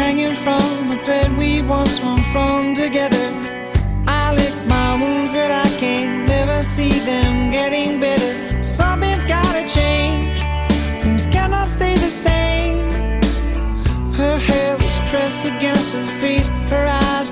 hanging from a thread we once swung from together. I lick my wounds, but I can't never see them getting better. Something's gotta change, things cannot stay the same. Her hair was pressed against her face, her eyes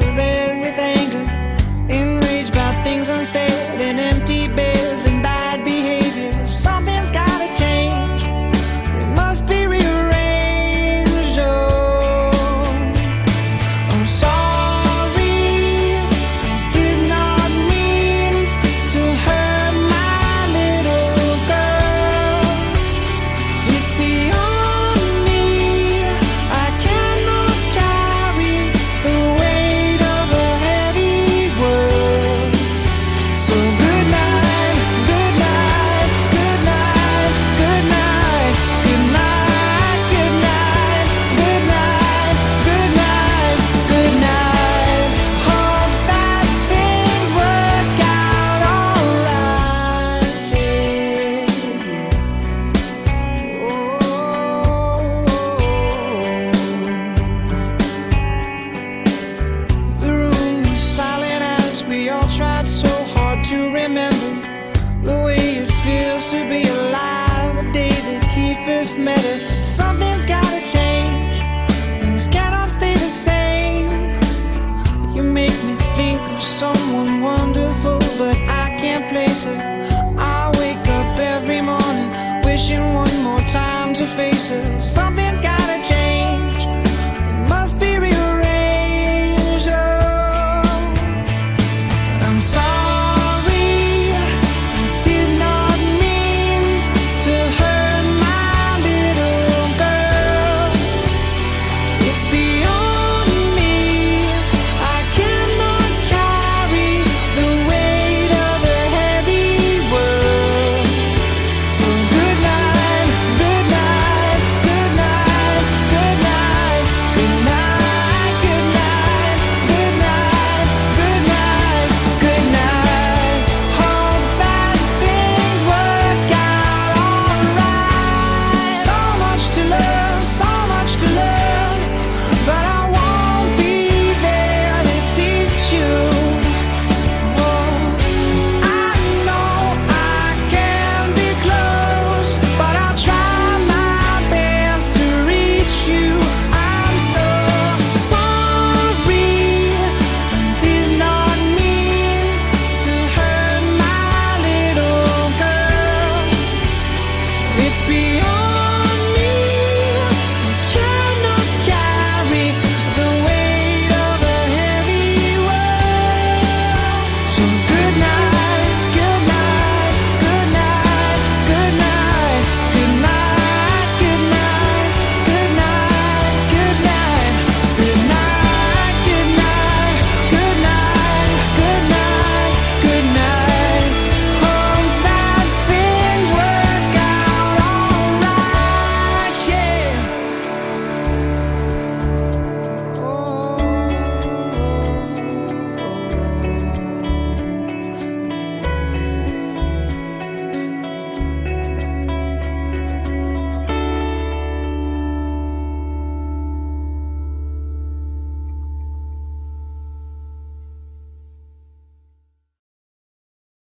just met her.